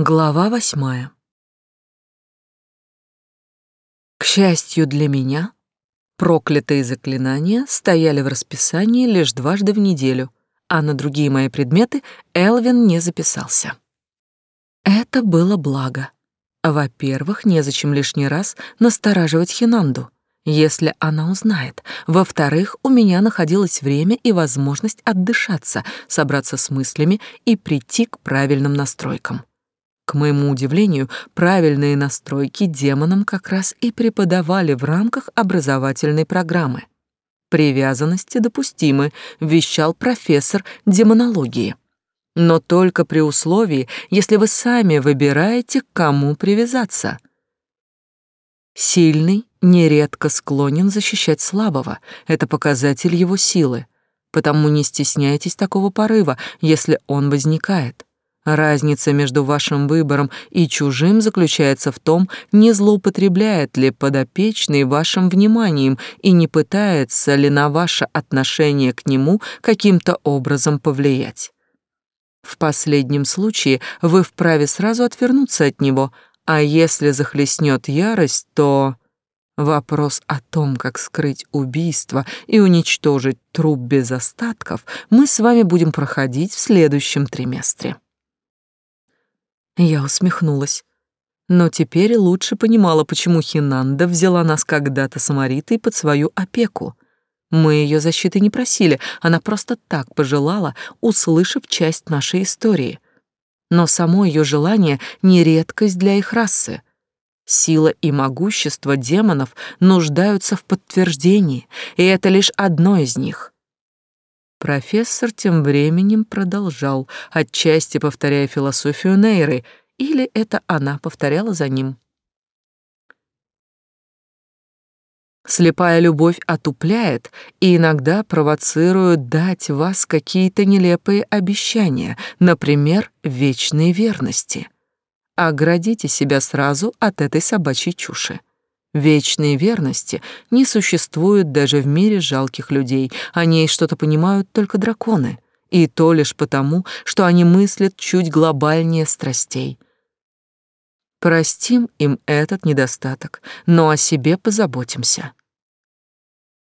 Глава восьмая. К счастью для меня, проклятые заклинания стояли в расписании лишь дважды в неделю, а на другие мои предметы Элвин не записался. Это было благо. Во-первых, незачем лишний раз настораживать Хинанду, если она узнает. Во-вторых, у меня находилось время и возможность отдышаться, собраться с мыслями и прийти к правильным настройкам. К моему удивлению, правильные настройки демонам как раз и преподавали в рамках образовательной программы. Привязанности допустимы, вещал профессор демонологии. Но только при условии, если вы сами выбираете, к кому привязаться. Сильный нередко склонен защищать слабого, это показатель его силы. Потому не стесняйтесь такого порыва, если он возникает. Разница между вашим выбором и чужим заключается в том, не злоупотребляет ли подопечный вашим вниманием и не пытается ли на ваше отношение к нему каким-то образом повлиять. В последнем случае вы вправе сразу отвернуться от него, а если захлестнет ярость, то... Вопрос о том, как скрыть убийство и уничтожить труп без остатков, мы с вами будем проходить в следующем триместре. Я усмехнулась. Но теперь лучше понимала, почему Хинанда взяла нас когда-то самаритой под свою опеку. Мы ее защиты не просили, она просто так пожелала, услышав часть нашей истории. Но само ее желание — не редкость для их расы. Сила и могущество демонов нуждаются в подтверждении, и это лишь одно из них — Профессор тем временем продолжал, отчасти повторяя философию Нейры, или это она повторяла за ним. Слепая любовь отупляет и иногда провоцирует дать вас какие-то нелепые обещания, например, вечной верности. Оградите себя сразу от этой собачьей чуши. Вечной верности не существует даже в мире жалких людей, о ней что-то понимают только драконы, и то лишь потому, что они мыслят чуть глобальнее страстей. Простим им этот недостаток, но о себе позаботимся.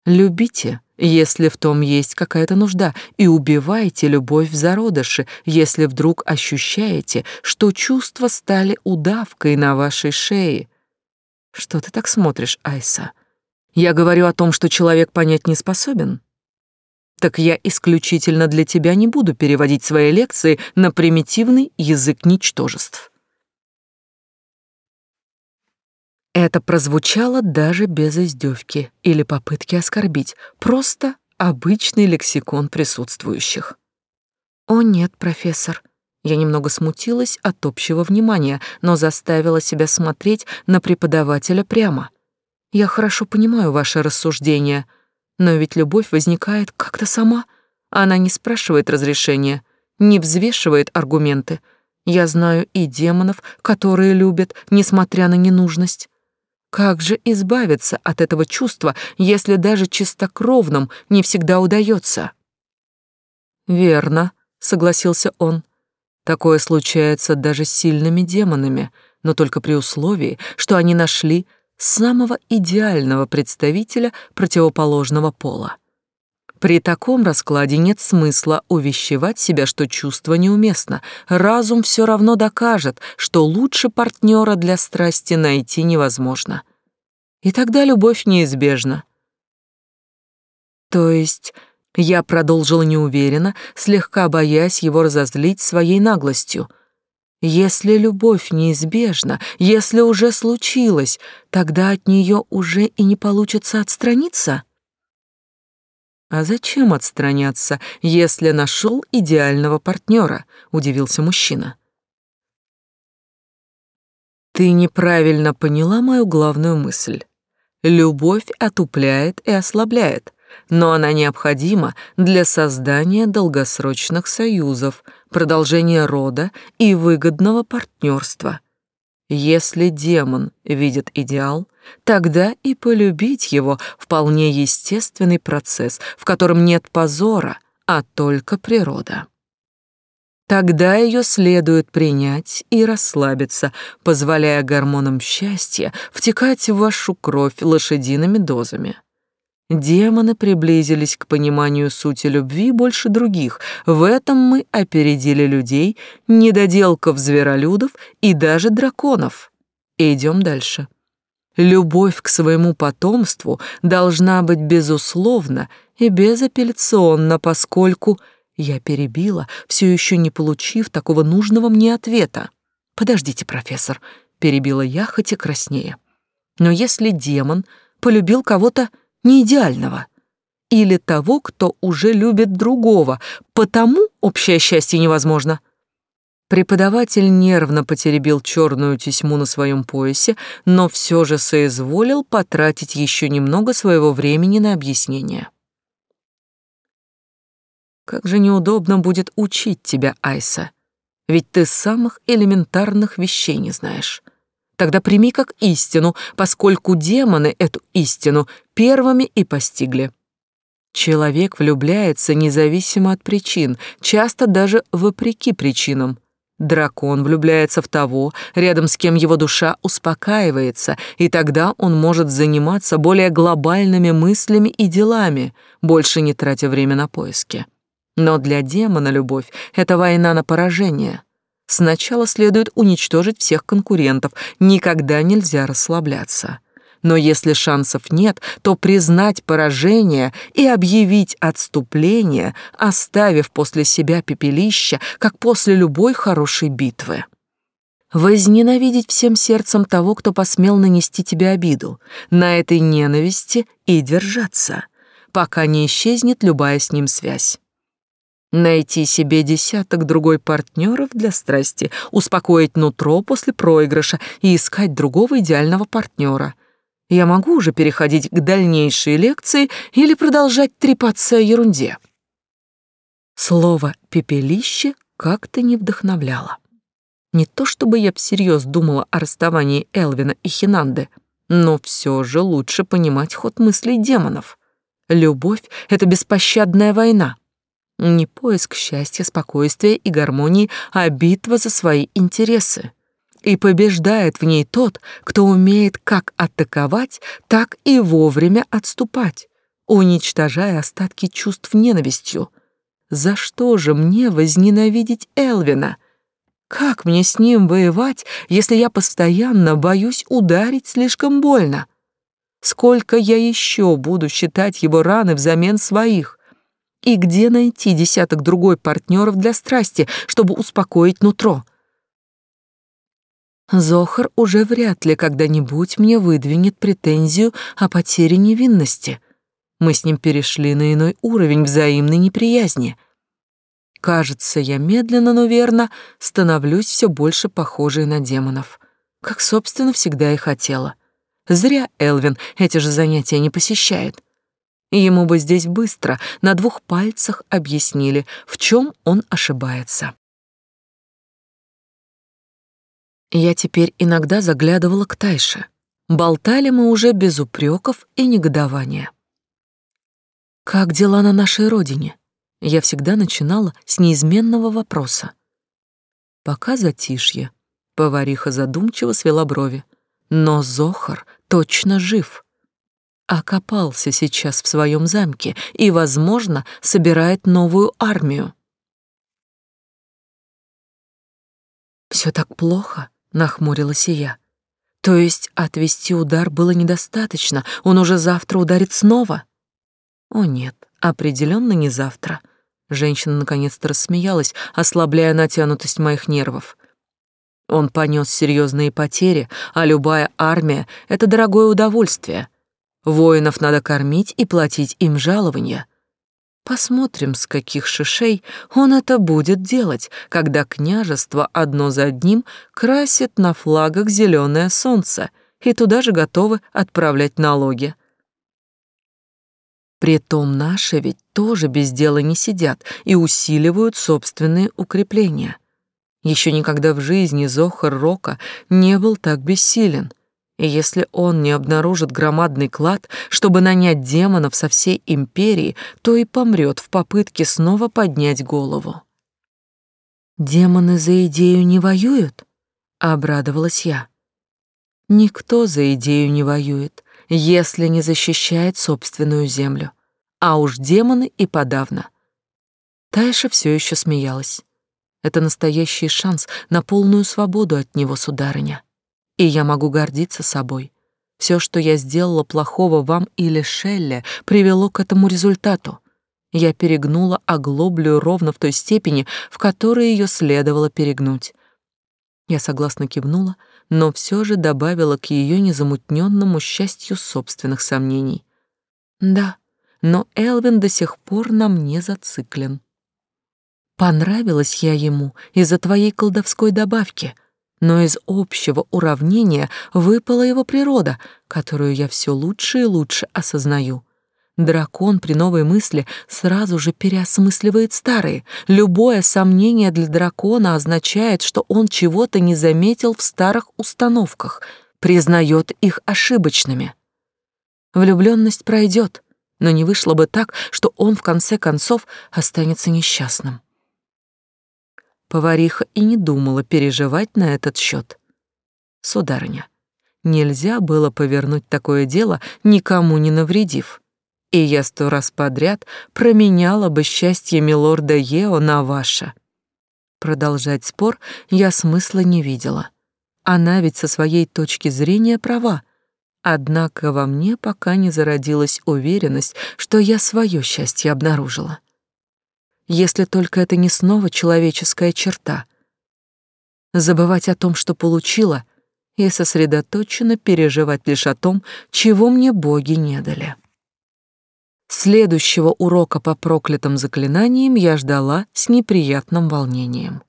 Любите, если в том есть какая-то нужда, и убивайте любовь в зародыше, если вдруг ощущаете, что чувства стали удавкой на вашей шее, что ты так смотришь, Айса? Я говорю о том, что человек понять не способен. Так я исключительно для тебя не буду переводить свои лекции на примитивный язык ничтожеств. Это прозвучало даже без издевки или попытки оскорбить, просто обычный лексикон присутствующих. «О нет, профессор, я немного смутилась от общего внимания, но заставила себя смотреть на преподавателя прямо. Я хорошо понимаю ваши рассуждения, но ведь любовь возникает как-то сама. Она не спрашивает разрешения, не взвешивает аргументы. Я знаю и демонов, которые любят, несмотря на ненужность. Как же избавиться от этого чувства, если даже чистокровным не всегда удается? Верно, согласился он. Такое случается даже с сильными демонами, но только при условии, что они нашли самого идеального представителя противоположного пола. При таком раскладе нет смысла увещевать себя, что чувство неуместно. Разум все равно докажет, что лучше партнера для страсти найти невозможно. И тогда любовь неизбежна. То есть я продолжила неуверенно, слегка боясь его разозлить своей наглостью. Если любовь неизбежна, если уже случилось, тогда от нее уже и не получится отстраниться. А зачем отстраняться, если нашел идеального партнера? удивился мужчина. Ты неправильно поняла мою главную мысль. Любовь отупляет и ослабляет но она необходима для создания долгосрочных союзов, продолжения рода и выгодного партнерства. Если демон видит идеал, тогда и полюбить его вполне естественный процесс, в котором нет позора, а только природа. Тогда ее следует принять и расслабиться, позволяя гормонам счастья втекать в вашу кровь лошадиными дозами. Демоны приблизились к пониманию сути любви больше других. В этом мы опередили людей, недоделков зверолюдов и даже драконов. Идем дальше. Любовь к своему потомству должна быть безусловна и безапелляционна, поскольку я перебила, все еще не получив такого нужного мне ответа. «Подождите, профессор», — перебила я, хоть и краснее. «Но если демон полюбил кого-то не идеального, или того, кто уже любит другого, потому общее счастье невозможно». Преподаватель нервно потеребил черную тесьму на своем поясе, но все же соизволил потратить еще немного своего времени на объяснение. Как же неудобно будет учить тебя, Айса. Ведь ты самых элементарных вещей не знаешь. Тогда прими как истину, поскольку демоны эту истину первыми и постигли. Человек влюбляется независимо от причин, часто даже вопреки причинам. Дракон влюбляется в того, рядом с кем его душа успокаивается, и тогда он может заниматься более глобальными мыслями и делами, больше не тратя время на поиски. Но для демона любовь — это война на поражение. Сначала следует уничтожить всех конкурентов, никогда нельзя расслабляться. Но если шансов нет, то признать поражение и объявить отступление, оставив после себя пепелище, как после любой хорошей битвы. Возненавидеть всем сердцем того, кто посмел нанести тебе обиду, на этой ненависти и держаться, пока не исчезнет любая с ним связь. Найти себе десяток другой партнеров для страсти, успокоить нутро после проигрыша и искать другого идеального партнера. Я могу уже переходить к дальнейшей лекции или продолжать трепаться о ерунде. Слово «пепелище» как-то не вдохновляло. Не то чтобы я всерьез думала о расставании Элвина и Хинанды, но все же лучше понимать ход мыслей демонов. Любовь — это беспощадная война. Не поиск счастья, спокойствия и гармонии, а битва за свои интересы. И побеждает в ней тот, кто умеет как атаковать, так и вовремя отступать, уничтожая остатки чувств ненавистью. За что же мне возненавидеть Элвина? Как мне с ним воевать, если я постоянно боюсь ударить слишком больно? Сколько я еще буду считать его раны взамен своих? И где найти десяток другой партнеров для страсти, чтобы успокоить нутро? Зохар уже вряд ли когда-нибудь мне выдвинет претензию о потере невинности. Мы с ним перешли на иной уровень взаимной неприязни. Кажется, я медленно, но верно становлюсь все больше похожей на демонов, как, собственно, всегда и хотела. Зря Элвин эти же занятия не посещает. Ему бы здесь быстро, на двух пальцах объяснили, в чем он ошибается. Я теперь иногда заглядывала к Тайше. Болтали мы уже без упреков и негодования. «Как дела на нашей родине?» Я всегда начинала с неизменного вопроса. Пока затишье. Повариха задумчиво свела брови. Но Зохар точно жив окопался сейчас в своем замке и, возможно, собирает новую армию. Все так плохо, нахмурилась и я. То есть отвести удар было недостаточно, он уже завтра ударит снова? О нет, определенно не завтра. Женщина наконец-то рассмеялась, ослабляя натянутость моих нервов. Он понес серьезные потери, а любая армия — это дорогое удовольствие — Воинов надо кормить и платить им жалования. Посмотрим, с каких шишей он это будет делать, когда княжество одно за одним красит на флагах зеленое солнце и туда же готовы отправлять налоги. Притом наши ведь тоже без дела не сидят и усиливают собственные укрепления. Еще никогда в жизни Зохар Рока не был так бессилен — и если он не обнаружит громадный клад, чтобы нанять демонов со всей империи, то и помрет в попытке снова поднять голову. Демоны за идею не воюют? Обрадовалась я. Никто за идею не воюет, если не защищает собственную землю. А уж демоны и подавно. Тайша все еще смеялась. Это настоящий шанс на полную свободу от него, сударыня. И я могу гордиться собой. Все, что я сделала плохого вам или Шелле, привело к этому результату. Я перегнула оглоблю ровно в той степени, в которой ее следовало перегнуть. Я согласно кивнула, но все же добавила к ее незамутненному счастью собственных сомнений. Да, но Элвин до сих пор на мне зациклен. Понравилась я ему из-за твоей колдовской добавки, но из общего уравнения выпала его природа, которую я все лучше и лучше осознаю. Дракон при новой мысли сразу же переосмысливает старые. Любое сомнение для дракона означает, что он чего-то не заметил в старых установках, признает их ошибочными. Влюбленность пройдет, но не вышло бы так, что он в конце концов останется несчастным. Повариха и не думала переживать на этот счет. Сударыня, нельзя было повернуть такое дело, никому не навредив. И я сто раз подряд променяла бы счастье милорда Ео на ваше. Продолжать спор я смысла не видела. Она ведь со своей точки зрения права. Однако во мне пока не зародилась уверенность, что я свое счастье обнаружила если только это не снова человеческая черта. Забывать о том, что получила, и сосредоточенно переживать лишь о том, чего мне боги не дали. Следующего урока по проклятым заклинаниям я ждала с неприятным волнением.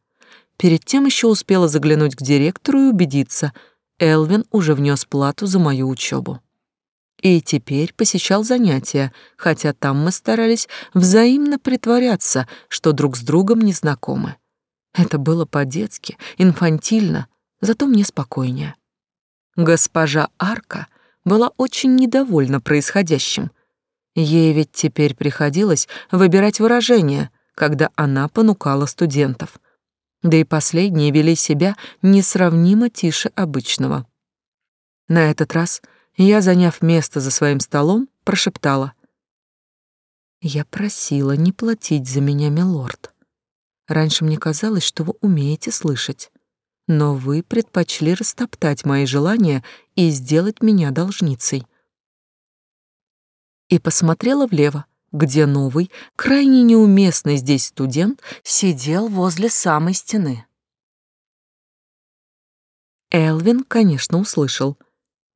Перед тем еще успела заглянуть к директору и убедиться, Элвин уже внес плату за мою учебу и теперь посещал занятия, хотя там мы старались взаимно притворяться, что друг с другом не знакомы. Это было по-детски, инфантильно, зато мне спокойнее. Госпожа Арка была очень недовольна происходящим. Ей ведь теперь приходилось выбирать выражения, когда она понукала студентов. Да и последние вели себя несравнимо тише обычного. На этот раз я, заняв место за своим столом, прошептала. «Я просила не платить за меня, милорд. Раньше мне казалось, что вы умеете слышать, но вы предпочли растоптать мои желания и сделать меня должницей». И посмотрела влево, где новый, крайне неуместный здесь студент сидел возле самой стены. Элвин, конечно, услышал —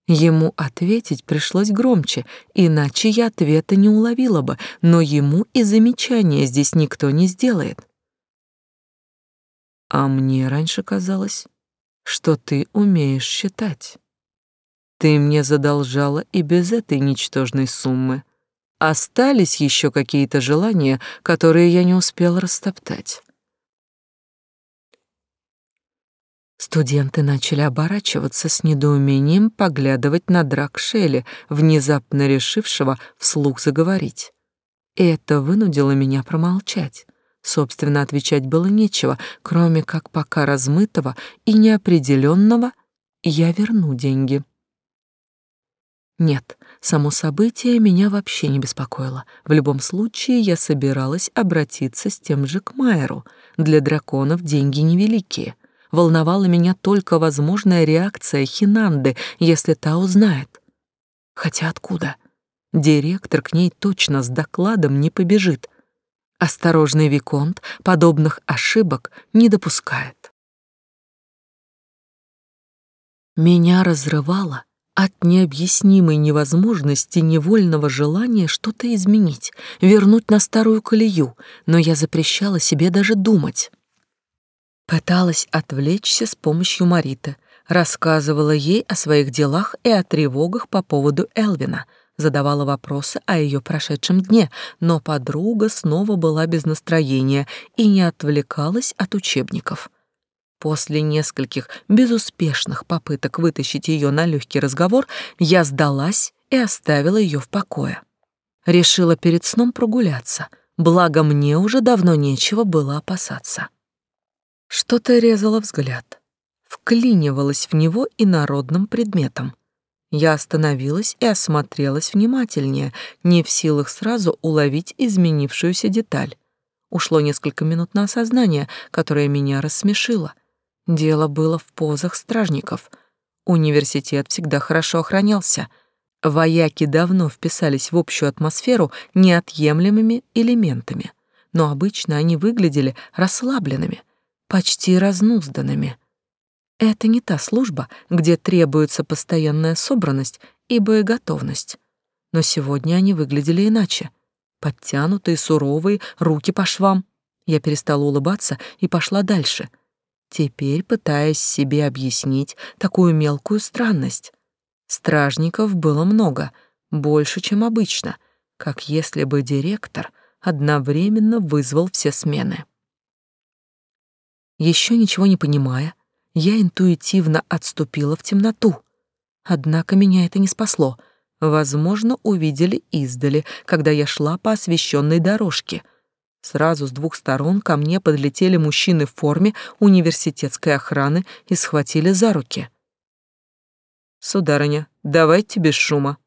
Ему ответить пришлось громче, иначе я ответа не уловила бы, но ему и замечания здесь никто не сделает. А мне раньше казалось, что ты умеешь считать. Ты мне задолжала и без этой ничтожной суммы. Остались еще какие-то желания, которые я не успел растоптать. Студенты начали оборачиваться с недоумением, поглядывать на Дракшеля, внезапно решившего вслух заговорить. Это вынудило меня промолчать. Собственно, отвечать было нечего, кроме как пока размытого и неопределенного «я верну деньги». Нет, само событие меня вообще не беспокоило. В любом случае, я собиралась обратиться с тем же к Майеру. Для драконов деньги невеликие — волновала меня только возможная реакция Хинанды, если та узнает. Хотя откуда? Директор к ней точно с докладом не побежит. Осторожный Виконт подобных ошибок не допускает. Меня разрывало от необъяснимой невозможности невольного желания что-то изменить, вернуть на старую колею, но я запрещала себе даже думать. Пыталась отвлечься с помощью Мариты, рассказывала ей о своих делах и о тревогах по поводу Элвина, задавала вопросы о ее прошедшем дне, но подруга снова была без настроения и не отвлекалась от учебников. После нескольких безуспешных попыток вытащить ее на легкий разговор, я сдалась и оставила ее в покое. Решила перед сном прогуляться, благо мне уже давно нечего было опасаться. Что-то резало взгляд, вклинивалось в него инородным предметом. Я остановилась и осмотрелась внимательнее, не в силах сразу уловить изменившуюся деталь. Ушло несколько минут на осознание, которое меня рассмешило. Дело было в позах стражников. Университет всегда хорошо охранялся. Вояки давно вписались в общую атмосферу неотъемлемыми элементами, но обычно они выглядели расслабленными, почти разнузданными. Это не та служба, где требуется постоянная собранность и боеготовность. Но сегодня они выглядели иначе — подтянутые, суровые, руки по швам. Я перестала улыбаться и пошла дальше, теперь пытаясь себе объяснить такую мелкую странность. Стражников было много, больше, чем обычно, как если бы директор одновременно вызвал все смены. Еще ничего не понимая, я интуитивно отступила в темноту. Однако меня это не спасло — возможно, увидели издали, когда я шла по освещенной дорожке. Сразу с двух сторон ко мне подлетели мужчины в форме университетской охраны и схватили за руки. «Сударыня, давайте без шума».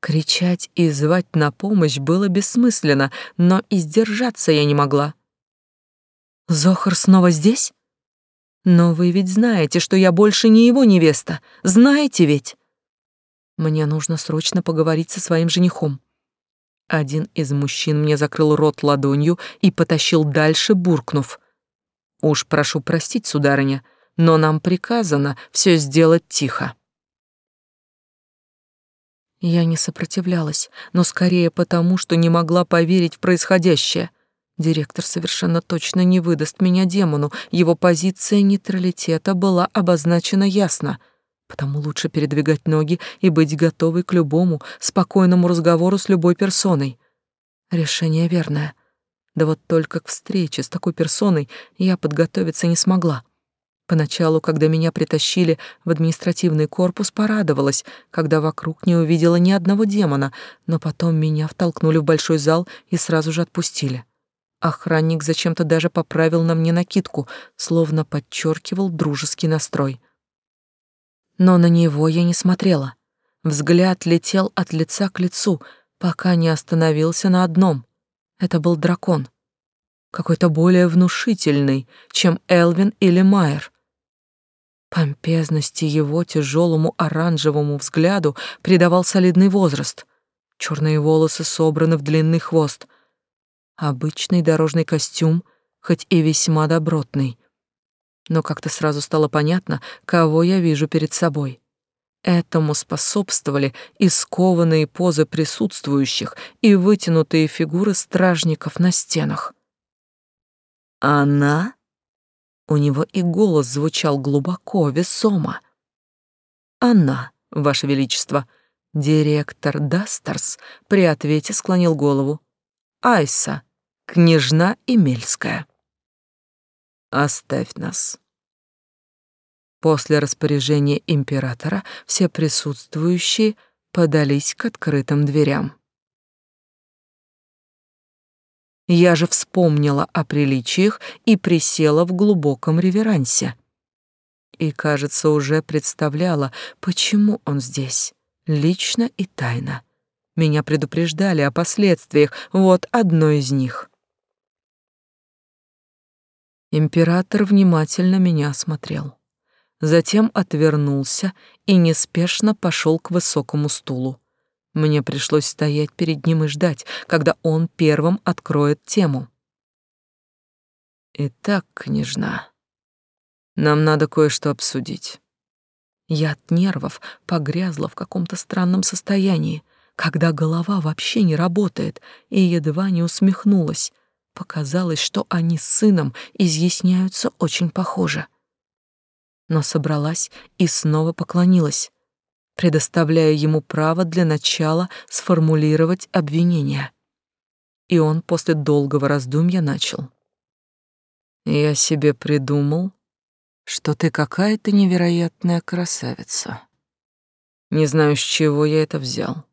Кричать и звать на помощь было бессмысленно, но и сдержаться я не могла. «Зохар снова здесь? Но вы ведь знаете, что я больше не его невеста. Знаете ведь?» Мне нужно срочно поговорить со своим женихом. Один из мужчин мне закрыл рот ладонью и потащил дальше, буркнув. «Уж прошу простить, сударыня, но нам приказано все сделать тихо». Я не сопротивлялась, но скорее потому, что не могла поверить в происходящее. Директор совершенно точно не выдаст меня демону, его позиция нейтралитета была обозначена ясно — Потому лучше передвигать ноги и быть готовой к любому спокойному разговору с любой персоной. Решение верное. Да вот только к встрече с такой персоной я подготовиться не смогла. Поначалу, когда меня притащили в административный корпус, порадовалась, когда вокруг не увидела ни одного демона, но потом меня втолкнули в большой зал и сразу же отпустили. Охранник зачем-то даже поправил на мне накидку, словно подчеркивал дружеский настрой но на него я не смотрела. Взгляд летел от лица к лицу, пока не остановился на одном. Это был дракон. Какой-то более внушительный, чем Элвин или Майер. Помпезности его тяжелому оранжевому взгляду придавал солидный возраст. Черные волосы собраны в длинный хвост. Обычный дорожный костюм, хоть и весьма добротный но как-то сразу стало понятно, кого я вижу перед собой. Этому способствовали и скованные позы присутствующих, и вытянутые фигуры стражников на стенах. «Она?» У него и голос звучал глубоко, весомо. «Она, Ваше Величество», Директор Дастерс при ответе склонил голову. Айса, княжна Эмельская. Оставь нас. После распоряжения императора все присутствующие подались к открытым дверям. Я же вспомнила о приличиях и присела в глубоком реверансе. И, кажется, уже представляла, почему он здесь, лично и тайно. Меня предупреждали о последствиях, вот одно из них. Император внимательно меня осмотрел. Затем отвернулся и неспешно пошел к высокому стулу. Мне пришлось стоять перед ним и ждать, когда он первым откроет тему. «Итак, княжна, нам надо кое-что обсудить». Я от нервов погрязла в каком-то странном состоянии, когда голова вообще не работает, и едва не усмехнулась, Показалось, что они с сыном изъясняются очень похоже. Но собралась и снова поклонилась, предоставляя ему право для начала сформулировать обвинение. И он после долгого раздумья начал. «Я себе придумал, что ты какая-то невероятная красавица. Не знаю, с чего я это взял.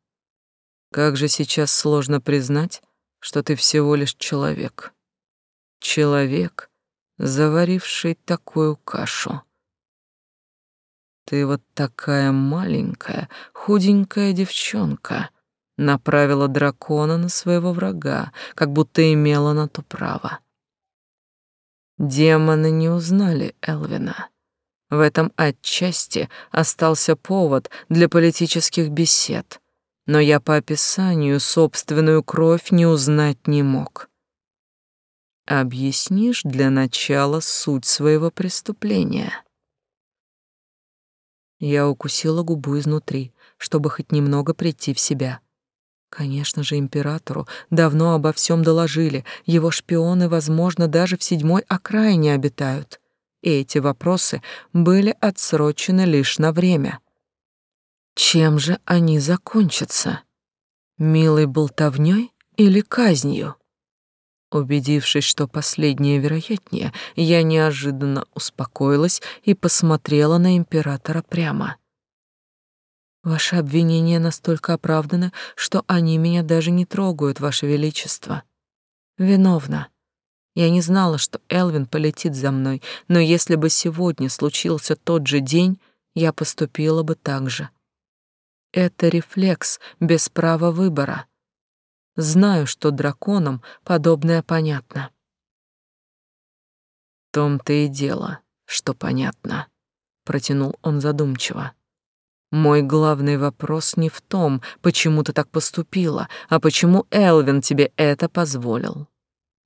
Как же сейчас сложно признать, что ты всего лишь человек. Человек, заваривший такую кашу. Ты вот такая маленькая, худенькая девчонка направила дракона на своего врага, как будто имела на то право. Демоны не узнали Элвина. В этом отчасти остался повод для политических бесед, но я по описанию собственную кровь не узнать не мог. Объяснишь для начала суть своего преступления? Я укусила губу изнутри, чтобы хоть немного прийти в себя. Конечно же, императору давно обо всем доложили, его шпионы, возможно, даже в седьмой окраине обитают. И эти вопросы были отсрочены лишь на время. Чем же они закончатся? Милой болтовнёй или казнью? Убедившись, что последнее вероятнее, я неожиданно успокоилась и посмотрела на императора прямо. Ваши обвинения настолько оправданы, что они меня даже не трогают, Ваше Величество. Виновна. Я не знала, что Элвин полетит за мной, но если бы сегодня случился тот же день, я поступила бы так же. Это рефлекс без права выбора. Знаю, что драконам подобное понятно. В том-то и дело, что понятно, протянул он задумчиво. Мой главный вопрос не в том, почему ты так поступила, а почему Элвин тебе это позволил.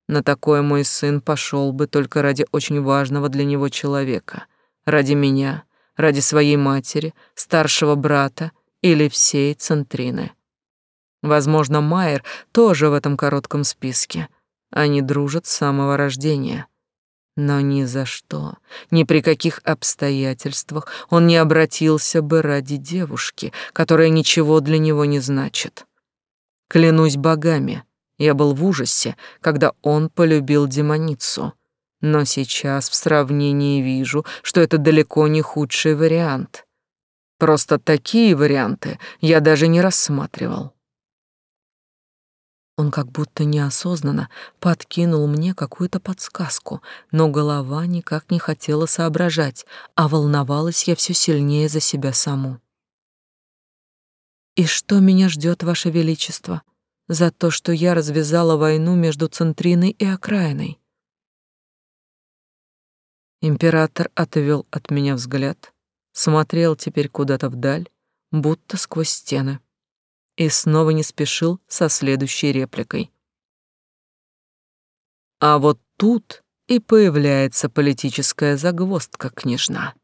На такое мой сын пошел бы только ради очень важного для него человека, ради меня, ради своей матери, старшего брата или всей Центрины. Возможно, Майер тоже в этом коротком списке. Они дружат с самого рождения. Но ни за что, ни при каких обстоятельствах он не обратился бы ради девушки, которая ничего для него не значит. Клянусь богами, я был в ужасе, когда он полюбил демоницу. Но сейчас в сравнении вижу, что это далеко не худший вариант. Просто такие варианты я даже не рассматривал. Он как будто неосознанно подкинул мне какую-то подсказку, но голова никак не хотела соображать, а волновалась я все сильнее за себя саму. «И что меня ждет, Ваше Величество, за то, что я развязала войну между Центриной и окраиной?» Император отвел от меня взгляд, смотрел теперь куда-то вдаль, будто сквозь стены и снова не спешил со следующей репликой. А вот тут и появляется политическая загвоздка, княжна.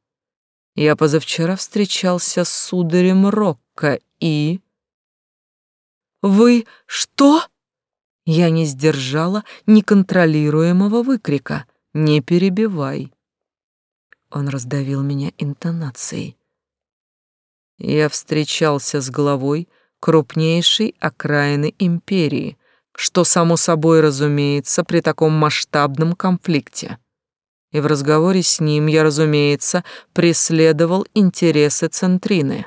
Я позавчера встречался с сударем Рокко и... «Вы что?» Я не сдержала неконтролируемого выкрика. «Не перебивай». Он раздавил меня интонацией. Я встречался с главой крупнейшей окраины империи, что само собой разумеется при таком масштабном конфликте. И в разговоре с ним я, разумеется, преследовал интересы Центрины.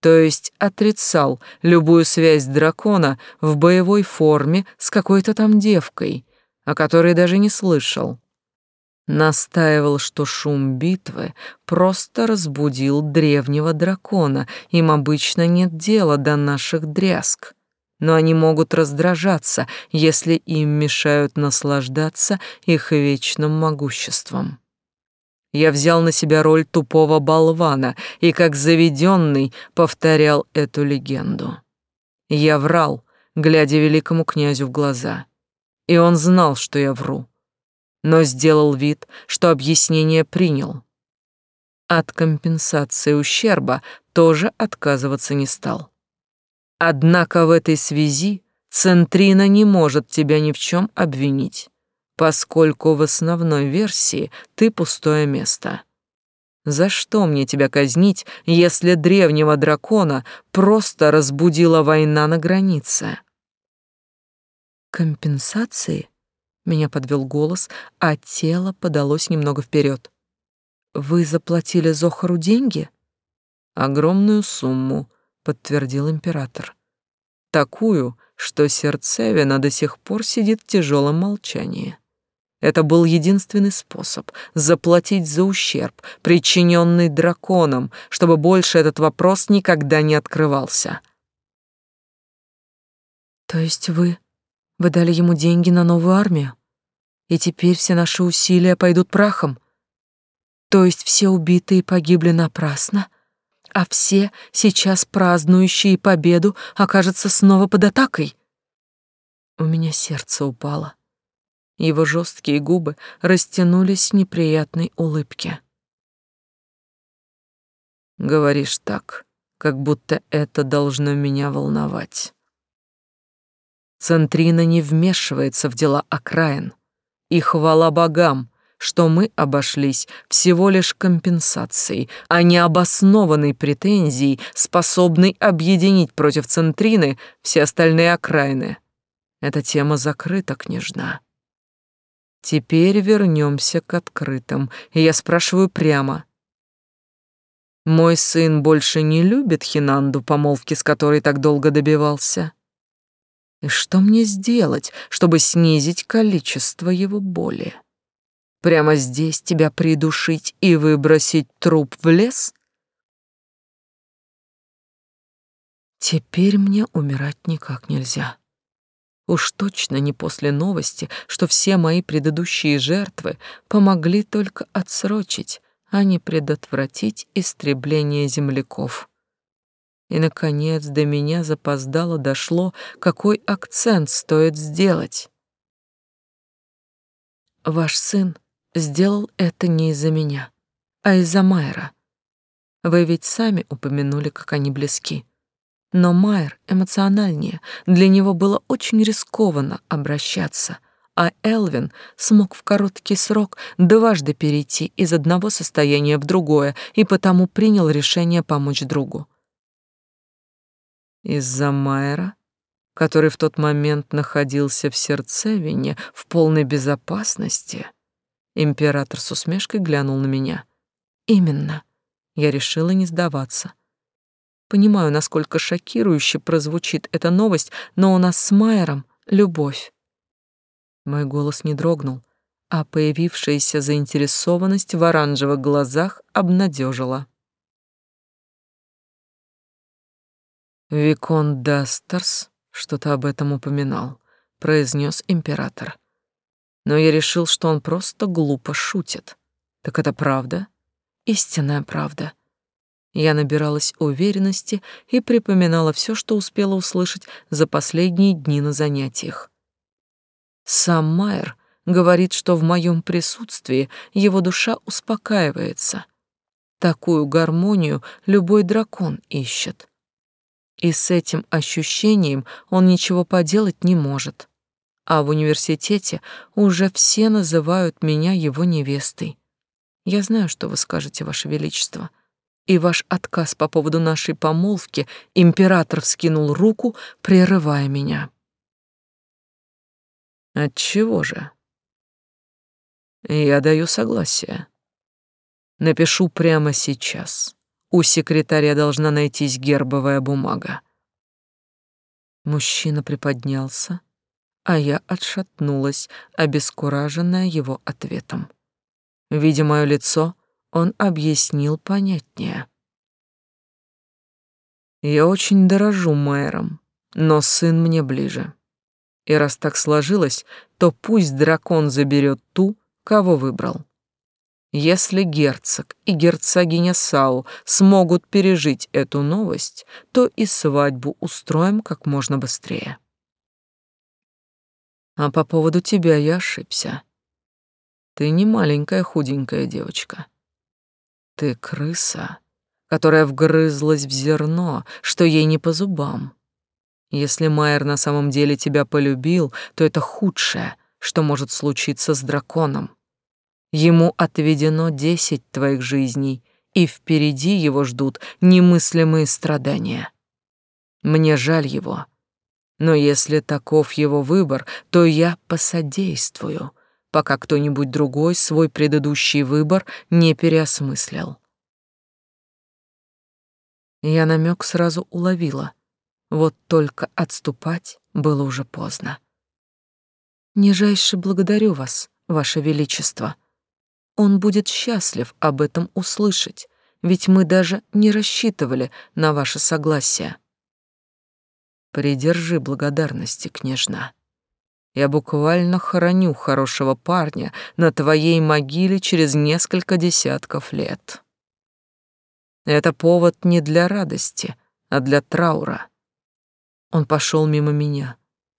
То есть отрицал любую связь дракона в боевой форме с какой-то там девкой, о которой даже не слышал. Настаивал, что шум битвы просто разбудил древнего дракона, им обычно нет дела до наших дрязг. Но они могут раздражаться, если им мешают наслаждаться их вечным могуществом. Я взял на себя роль тупого болвана и, как заведенный, повторял эту легенду. Я врал, глядя великому князю в глаза. И он знал, что я вру но сделал вид, что объяснение принял. От компенсации ущерба тоже отказываться не стал. Однако в этой связи Центрина не может тебя ни в чем обвинить, поскольку в основной версии ты пустое место. За что мне тебя казнить, если древнего дракона просто разбудила война на границе? Компенсации? Меня подвел голос, а тело подалось немного вперед. Вы заплатили Зохару деньги? Огромную сумму, подтвердил император. Такую, что сердцевина до сих пор сидит в тяжелом молчании. Это был единственный способ заплатить за ущерб, причиненный драконом, чтобы больше этот вопрос никогда не открывался. То есть вы... Вы дали ему деньги на новую армию? И теперь все наши усилия пойдут прахом? То есть все убитые погибли напрасно, а все, сейчас празднующие победу, окажутся снова под атакой? У меня сердце упало. Его жесткие губы растянулись в неприятной улыбке. Говоришь так, как будто это должно меня волновать. Центрина не вмешивается в дела окраин. И хвала богам, что мы обошлись всего лишь компенсацией, а не обоснованной претензией, способной объединить против Центрины все остальные окраины. Эта тема закрыта, княжна. Теперь вернемся к открытым, и я спрашиваю прямо. Мой сын больше не любит Хинанду, помолвки с которой так долго добивался? И что мне сделать, чтобы снизить количество его боли? Прямо здесь тебя придушить и выбросить труп в лес? Теперь мне умирать никак нельзя. Уж точно не после новости, что все мои предыдущие жертвы помогли только отсрочить, а не предотвратить истребление земляков. И, наконец, до меня запоздало дошло, какой акцент стоит сделать. Ваш сын сделал это не из-за меня, а из-за Майера. Вы ведь сами упомянули, как они близки. Но Майер эмоциональнее, для него было очень рискованно обращаться, а Элвин смог в короткий срок дважды перейти из одного состояния в другое и потому принял решение помочь другу. Из-за Майера, который в тот момент находился в сердцевине, в полной безопасности, император с усмешкой глянул на меня. Именно. Я решила не сдаваться. Понимаю, насколько шокирующе прозвучит эта новость, но у нас с Майером любовь. Мой голос не дрогнул, а появившаяся заинтересованность в оранжевых глазах обнадежила. Викон Дастерс что-то об этом упоминал, произнес император. Но я решил, что он просто глупо шутит. Так это правда? Истинная правда. Я набиралась уверенности и припоминала все, что успела услышать за последние дни на занятиях. Сам Майер говорит, что в моем присутствии его душа успокаивается. Такую гармонию любой дракон ищет. И с этим ощущением он ничего поделать не может. А в университете уже все называют меня его невестой. Я знаю, что вы скажете, Ваше Величество. И ваш отказ по поводу нашей помолвки император вскинул руку, прерывая меня. Отчего же? Я даю согласие. Напишу прямо сейчас. У секретаря должна найтись гербовая бумага. Мужчина приподнялся, а я отшатнулась, обескураженная его ответом. Видя мое лицо, он объяснил понятнее. Я очень дорожу Майером, но сын мне ближе. И раз так сложилось, то пусть дракон заберет ту, кого выбрал. Если герцог и герцогиня Сау смогут пережить эту новость, то и свадьбу устроим как можно быстрее. А по поводу тебя я ошибся. Ты не маленькая худенькая девочка. Ты крыса, которая вгрызлась в зерно, что ей не по зубам. Если Майер на самом деле тебя полюбил, то это худшее, что может случиться с драконом. Ему отведено десять твоих жизней, и впереди его ждут немыслимые страдания. Мне жаль его, но если таков его выбор, то я посодействую, пока кто-нибудь другой свой предыдущий выбор не переосмыслил. Я намек сразу уловила, вот только отступать было уже поздно. Нижайше благодарю вас, Ваше Величество. Он будет счастлив об этом услышать, ведь мы даже не рассчитывали на ваше согласие. Придержи благодарности, княжна. Я буквально хороню хорошего парня на твоей могиле через несколько десятков лет. Это повод не для радости, а для траура. Он пошел мимо меня,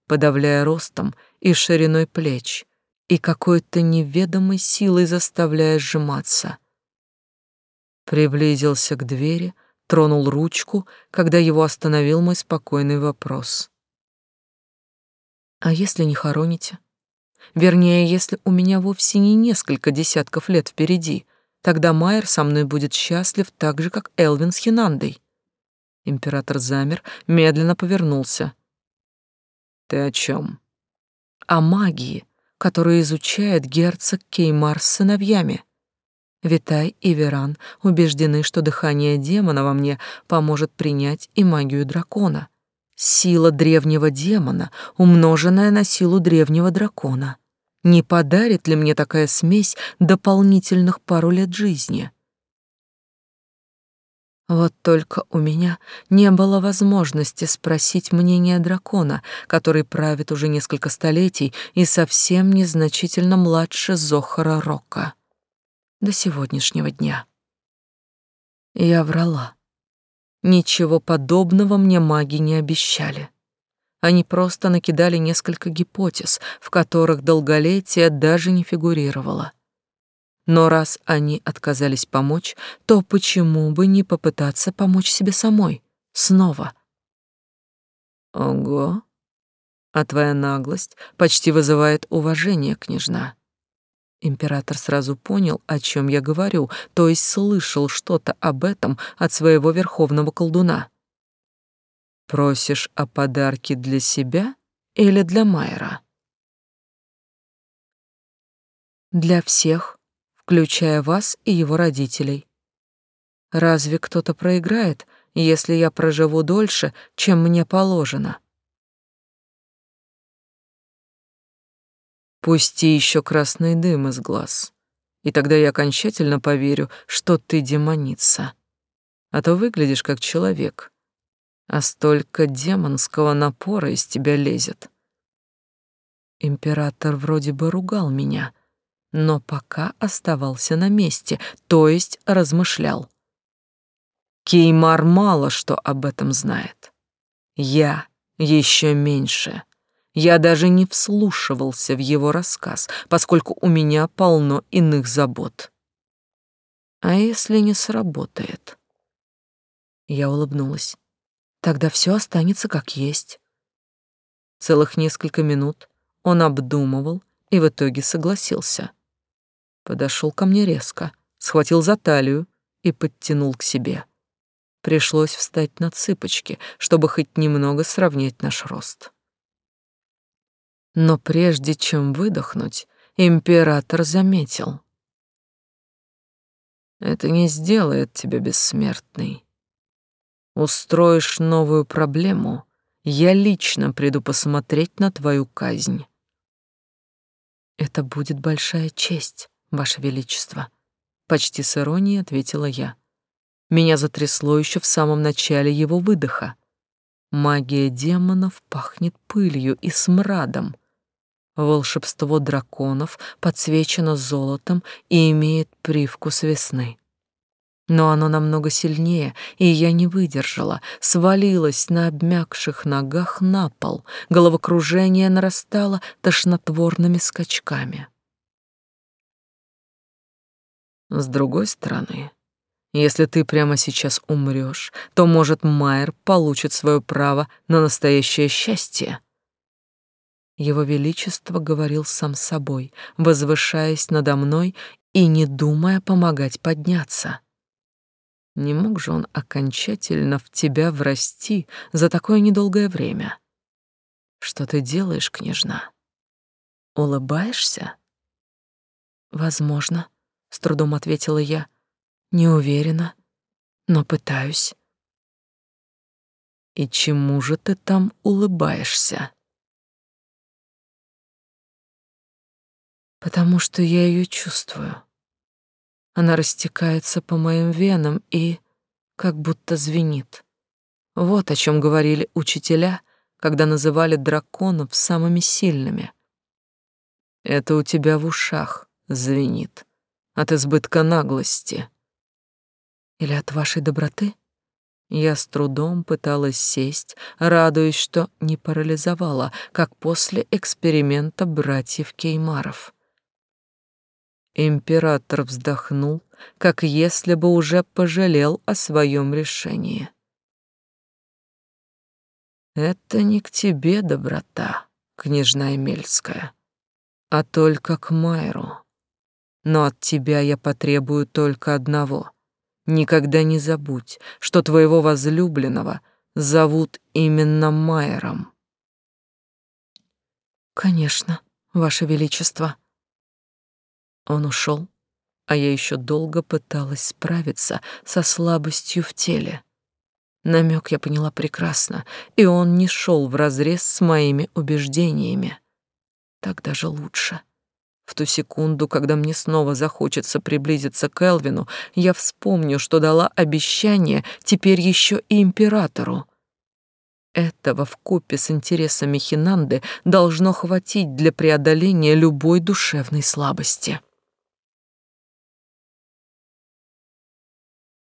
подавляя ростом и шириной плеч, и какой-то неведомой силой заставляя сжиматься. Приблизился к двери, тронул ручку, когда его остановил мой спокойный вопрос. «А если не хороните? Вернее, если у меня вовсе не несколько десятков лет впереди, тогда Майер со мной будет счастлив так же, как Элвин с Хинандой». Император замер, медленно повернулся. «Ты о чем? «О магии, которую изучает герцог Кеймар с сыновьями». Витай и Веран убеждены, что дыхание демона во мне поможет принять и магию дракона. Сила древнего демона, умноженная на силу древнего дракона. Не подарит ли мне такая смесь дополнительных пару лет жизни? Вот только у меня не было возможности спросить мнение дракона, который правит уже несколько столетий и совсем незначительно младше Зохара Рока до сегодняшнего дня. Я врала. Ничего подобного мне маги не обещали. Они просто накидали несколько гипотез, в которых долголетие даже не фигурировало. Но раз они отказались помочь, то почему бы не попытаться помочь себе самой? Снова. Ого, а твоя наглость почти вызывает уважение, княжна. Император сразу понял, о чем я говорю, то есть слышал что-то об этом от своего верховного колдуна. Просишь о подарке для себя или для Майера? Для всех, включая вас и его родителей. Разве кто-то проиграет, если я проживу дольше, чем мне положено? Пусти еще красный дым из глаз, и тогда я окончательно поверю, что ты демоница. А то выглядишь как человек, а столько демонского напора из тебя лезет. Император вроде бы ругал меня, но пока оставался на месте, то есть размышлял. Кеймар мало что об этом знает. Я еще меньше. Я даже не вслушивался в его рассказ, поскольку у меня полно иных забот. А если не сработает? Я улыбнулась. Тогда все останется как есть. Целых несколько минут он обдумывал и в итоге согласился. Подошел ко мне резко, схватил за талию и подтянул к себе. Пришлось встать на цыпочки, чтобы хоть немного сравнять наш рост. Но прежде чем выдохнуть, император заметил. Это не сделает тебя бессмертной. Устроишь новую проблему, я лично приду посмотреть на твою казнь. Это будет большая честь, ваше величество, почти с иронией ответила я. Меня затрясло еще в самом начале его выдоха. Магия демонов пахнет пылью и смрадом. Волшебство драконов подсвечено золотом и имеет привкус весны. Но оно намного сильнее, и я не выдержала, свалилась на обмякших ногах на пол, головокружение нарастало тошнотворными скачками. С другой стороны, если ты прямо сейчас умрешь, то, может, Майер получит свое право на настоящее счастье. Его Величество говорил сам собой, возвышаясь надо мной и не думая помогать подняться. Не мог же он окончательно в тебя врасти за такое недолгое время. Что ты делаешь, княжна? Улыбаешься? Возможно, с трудом ответила я. Не уверена, но пытаюсь. И чему же ты там улыбаешься? Потому что я ее чувствую. Она растекается по моим венам и как будто звенит. Вот о чем говорили учителя, когда называли драконов самыми сильными. Это у тебя в ушах звенит от избытка наглости. Или от вашей доброты? Я с трудом пыталась сесть, радуясь, что не парализовала, как после эксперимента братьев Кеймаров. Император вздохнул, как если бы уже пожалел о своем решении. «Это не к тебе доброта, княжна Эмельская, а только к Майру. Но от тебя я потребую только одного. Никогда не забудь, что твоего возлюбленного зовут именно Майером». «Конечно, Ваше Величество», он ушел, а я еще долго пыталась справиться со слабостью в теле. Намек я поняла прекрасно, и он не шел вразрез с моими убеждениями. Так даже лучше. В ту секунду, когда мне снова захочется приблизиться к Элвину, я вспомню, что дала обещание теперь еще и императору. Этого в купе с интересами Хинанды должно хватить для преодоления любой душевной слабости.